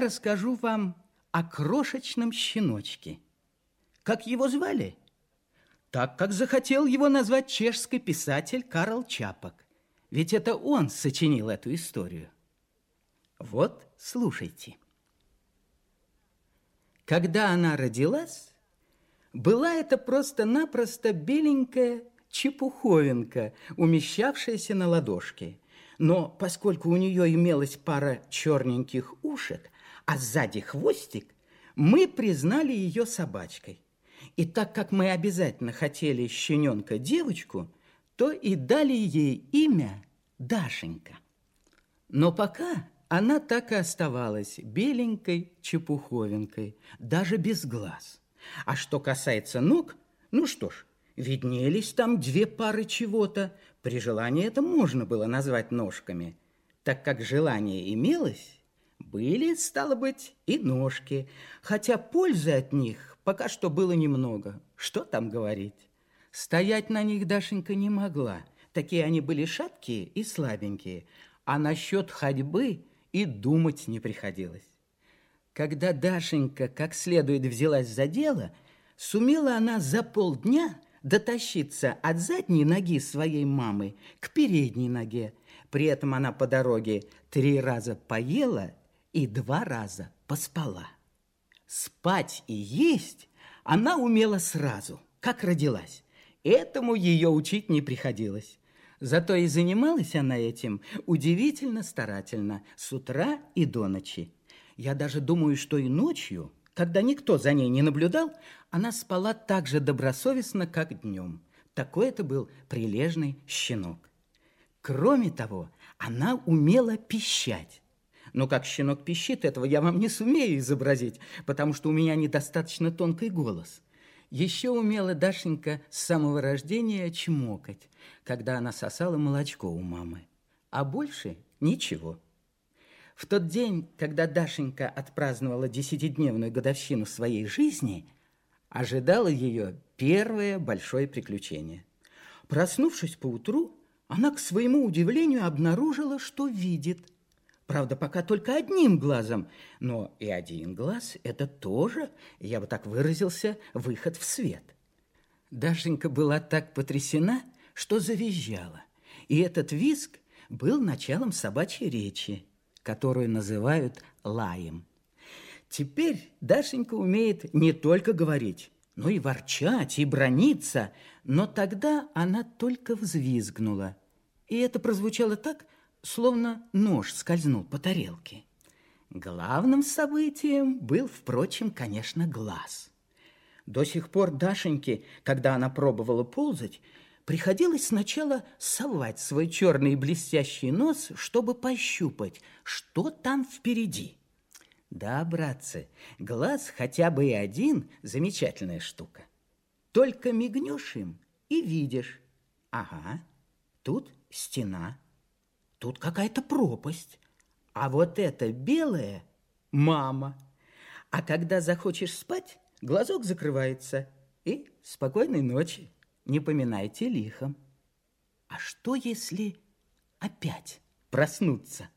расскажу вам о крошечном щеночке. Как его звали? Так, как захотел его назвать чешский писатель Карл Чапок. Ведь это он сочинил эту историю. Вот, слушайте. Когда она родилась, была это просто-напросто беленькая чепуховинка, умещавшаяся на ладошке. Но поскольку у нее имелась пара черненьких ушек, а сзади хвостик, мы признали ее собачкой. И так как мы обязательно хотели щененка-девочку, то и дали ей имя Дашенька. Но пока она так и оставалась беленькой чепуховинкой, даже без глаз. А что касается ног, ну что ж, виднелись там две пары чего-то. При желании это можно было назвать ножками. Так как желание имелось, были, стало быть, и ножки, хотя пользы от них пока что было немного. Что там говорить? Стоять на них Дашенька не могла. Такие они были шаткие и слабенькие. А насчет ходьбы и думать не приходилось. Когда Дашенька как следует взялась за дело, сумела она за полдня дотащиться от задней ноги своей мамы к передней ноге. При этом она по дороге три раза поела и два раза поспала. Спать и есть она умела сразу, как родилась. Этому ее учить не приходилось. Зато и занималась она этим удивительно старательно с утра и до ночи. Я даже думаю, что и ночью, когда никто за ней не наблюдал, она спала так же добросовестно, как днем. Такой это был прилежный щенок. Кроме того, она умела пищать. Но как щенок пищит, этого я вам не сумею изобразить, потому что у меня недостаточно тонкий голос. Еще умела Дашенька с самого рождения чмокать, когда она сосала молочко у мамы. А больше ничего. В тот день, когда Дашенька отпраздновала десятидневную годовщину своей жизни, ожидало ее первое большое приключение. Проснувшись поутру, она, к своему удивлению, обнаружила, что видит. Правда, пока только одним глазом, но и один глаз – это тоже, я бы так выразился, выход в свет. Дашенька была так потрясена, что завизжала, и этот визг был началом собачьей речи которую называют лаем. Теперь Дашенька умеет не только говорить, но и ворчать, и брониться, но тогда она только взвизгнула. И это прозвучало так, словно нож скользнул по тарелке. Главным событием был, впрочем, конечно, глаз. До сих пор Дашеньке, когда она пробовала ползать, Приходилось сначала совать свой черный блестящий нос, чтобы пощупать, что там впереди. Да, братцы, глаз хотя бы и один – замечательная штука. Только мигнешь им и видишь. Ага, тут стена, тут какая-то пропасть. А вот это белое – мама. А когда захочешь спать, глазок закрывается. И спокойной ночи не поминайте лихом. А что, если опять проснуться?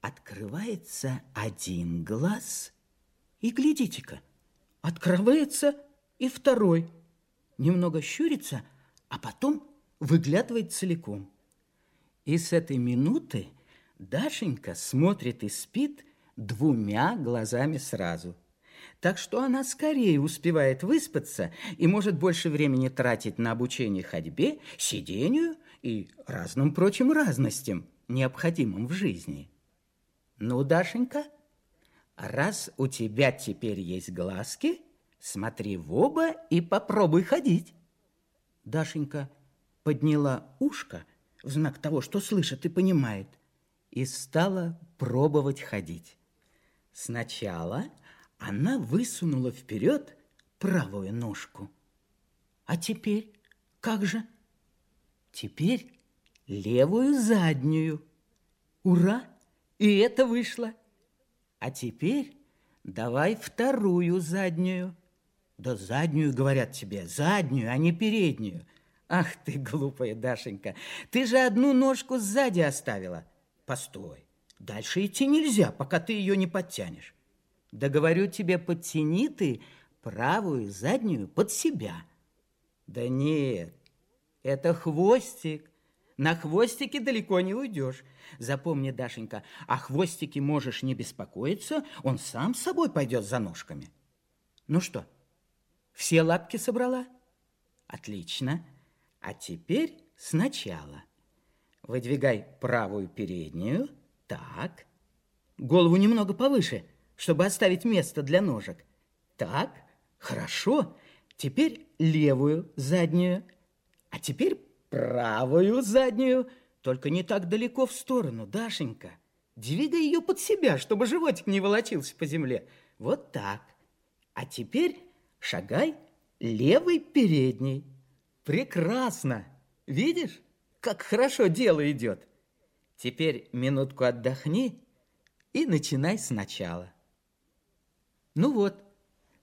Открывается один глаз, и глядите-ка, открывается и второй. Немного щурится, а потом выглядывает целиком. И с этой минуты Дашенька смотрит и спит двумя глазами сразу – так что она скорее успевает выспаться и может больше времени тратить на обучение ходьбе, сидению и разным прочим разностям, необходимым в жизни. Ну, Дашенька, раз у тебя теперь есть глазки, смотри в оба и попробуй ходить. Дашенька подняла ушко в знак того, что слышит и понимает, и стала пробовать ходить. Сначала она высунула вперед правую ножку. А теперь как же? Теперь левую заднюю. Ура! И это вышло. А теперь давай вторую заднюю. Да заднюю, говорят тебе, заднюю, а не переднюю. Ах ты, глупая Дашенька, ты же одну ножку сзади оставила. Постой, Дальше идти нельзя, пока ты ее не подтянешь. Да говорю тебе, подтяни ты правую заднюю под себя. Да нет, это хвостик. На хвостике далеко не уйдешь. Запомни, Дашенька, о хвостике можешь не беспокоиться, он сам с собой пойдет за ножками. Ну что, все лапки собрала? Отлично. А теперь сначала. Выдвигай правую переднюю. Так. Голову немного повыше, чтобы оставить место для ножек. Так, хорошо. Теперь левую заднюю. А теперь правую заднюю. Только не так далеко в сторону, Дашенька. Двигай ее под себя, чтобы животик не волочился по земле. Вот так. А теперь шагай левый передний. Прекрасно. Видишь, как хорошо дело идет. Теперь минутку отдохни и начинай сначала. Ну вот,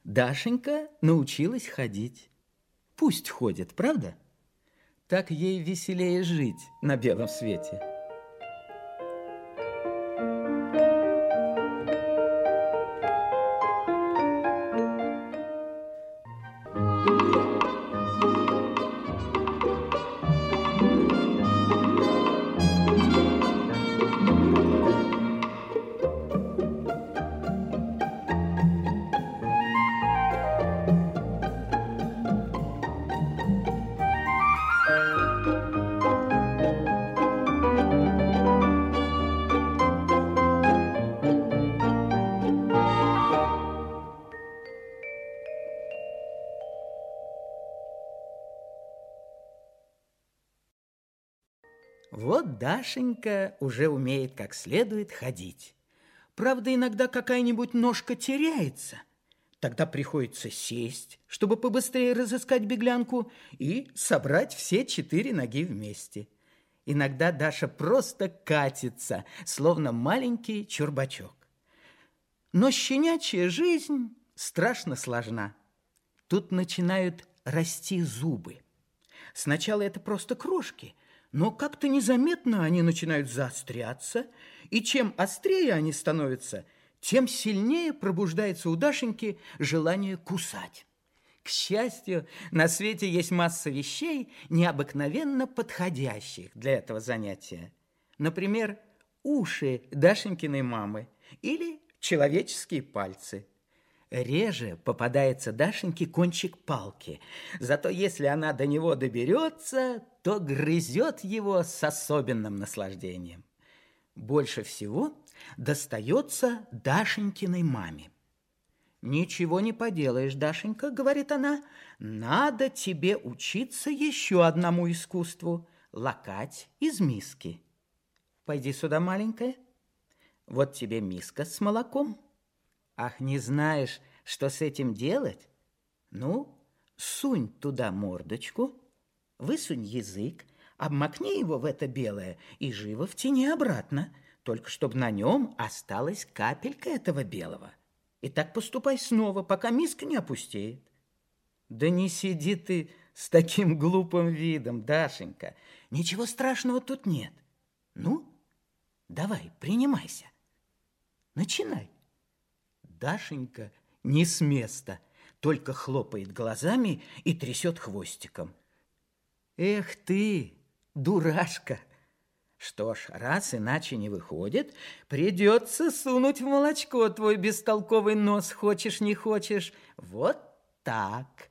Дашенька научилась ходить. Пусть ходит, правда? Так ей веселее жить на белом свете. Вот Дашенька уже умеет как следует ходить. Правда, иногда какая-нибудь ножка теряется. Тогда приходится сесть, чтобы побыстрее разыскать беглянку и собрать все четыре ноги вместе. Иногда Даша просто катится, словно маленький чурбачок. Но щенячья жизнь страшно сложна. Тут начинают расти зубы. Сначала это просто крошки – но как-то незаметно они начинают заостряться, и чем острее они становятся, тем сильнее пробуждается у Дашеньки желание кусать. К счастью, на свете есть масса вещей, необыкновенно подходящих для этого занятия. Например, уши Дашенькиной мамы или человеческие пальцы. Реже попадается Дашеньке кончик палки, зато если она до него доберется, то грызет его с особенным наслаждением. Больше всего достается Дашенькиной маме. «Ничего не поделаешь, Дашенька», — говорит она, — «надо тебе учиться еще одному искусству — лакать из миски. Пойди сюда, маленькая. Вот тебе миска с молоком». Ах, не знаешь, что с этим делать? Ну, сунь туда мордочку, высунь язык, обмакни его в это белое и живо втяни обратно, только чтобы на нем осталась капелька этого белого. И так поступай снова, пока миска не опустеет. Да не сиди ты с таким глупым видом, Дашенька. Ничего страшного тут нет. Ну, давай, принимайся. Начинай. Дашенька не с места, только хлопает глазами и трясет хвостиком. Эх ты, дурашка! Что ж, раз иначе не выходит, придется сунуть в молочко твой бестолковый нос, хочешь не хочешь. Вот так.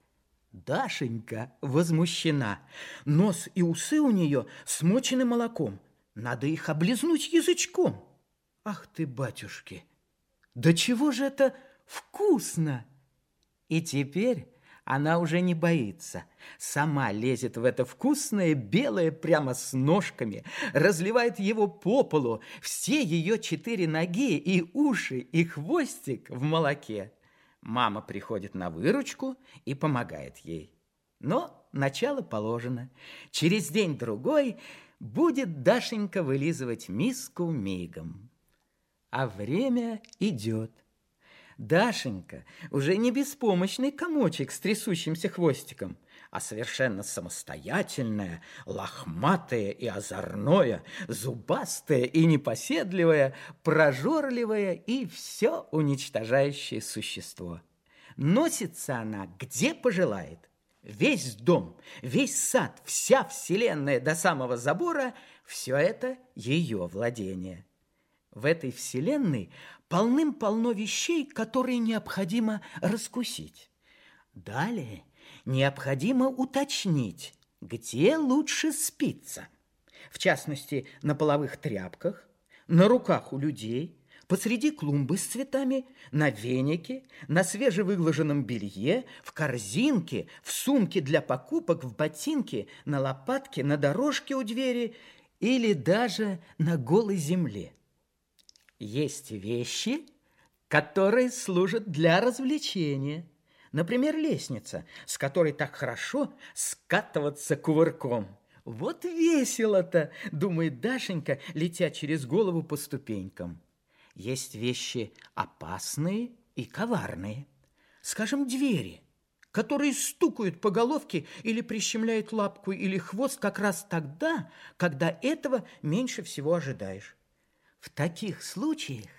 Дашенька возмущена. Нос и усы у нее смочены молоком. Надо их облизнуть язычком. Ах ты, батюшки! Да чего же это вкусно! И теперь она уже не боится. Сама лезет в это вкусное белое прямо с ножками, разливает его по полу, все ее четыре ноги и уши, и хвостик в молоке. Мама приходит на выручку и помогает ей. Но начало положено. Через день-другой будет Дашенька вылизывать миску мигом. А время идет. Дашенька уже не беспомощный комочек с трясущимся хвостиком. а совершенно самостоятельное, лохматое и озорное, зубастое и непоседливое, прожорливое и все уничтожающее существо. Носится она где пожелает. Весь дом, весь сад, вся вселенная до самого забора – все это ее владение. В этой вселенной полным-полно вещей, которые необходимо раскусить. Далее необходимо уточнить, где лучше спиться. В частности, на половых тряпках, на руках у людей, посреди клумбы с цветами, на венике, на свежевыглаженном белье, в корзинке, в сумке для покупок, в ботинке, на лопатке, на дорожке у двери или даже на голой земле. Есть вещи, которые служат для развлечения. Например, лестница, с которой так хорошо скатываться кувырком. Вот весело-то, думает Дашенька, летя через голову по ступенькам. Есть вещи опасные и коварные. Скажем, двери, которые стукают по головке или прищемляют лапку или хвост как раз тогда, когда этого меньше всего ожидаешь. В таких случаях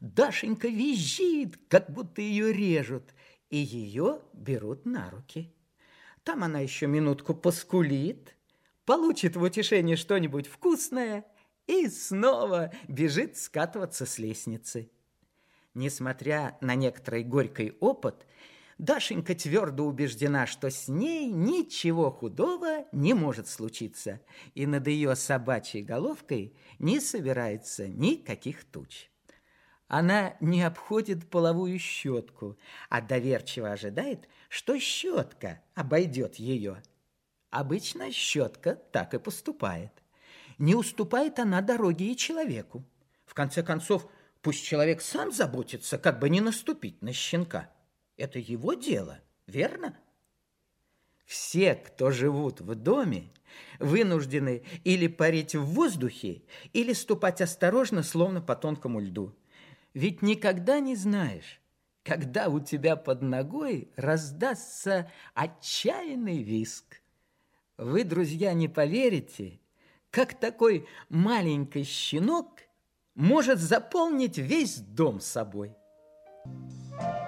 Дашенька визжит, как будто ее режут, и ее берут на руки. Там она еще минутку поскулит, получит в утешение что-нибудь вкусное и снова бежит скатываться с лестницы. Несмотря на некоторый горький опыт, Дашенька твердо убеждена, что с ней ничего худого не может случиться, и над ее собачьей головкой не собирается никаких туч. Она не обходит половую щетку, а доверчиво ожидает, что щетка обойдет ее. Обычно щетка так и поступает. Не уступает она дороге и человеку. В конце концов, пусть человек сам заботится, как бы не наступить на щенка. Это его дело, верно? Все, кто живут в доме, вынуждены или парить в воздухе, или ступать осторожно, словно по тонкому льду. Ведь никогда не знаешь, когда у тебя под ногой раздастся отчаянный виск. Вы, друзья, не поверите, как такой маленький щенок может заполнить весь дом собой. Thank you.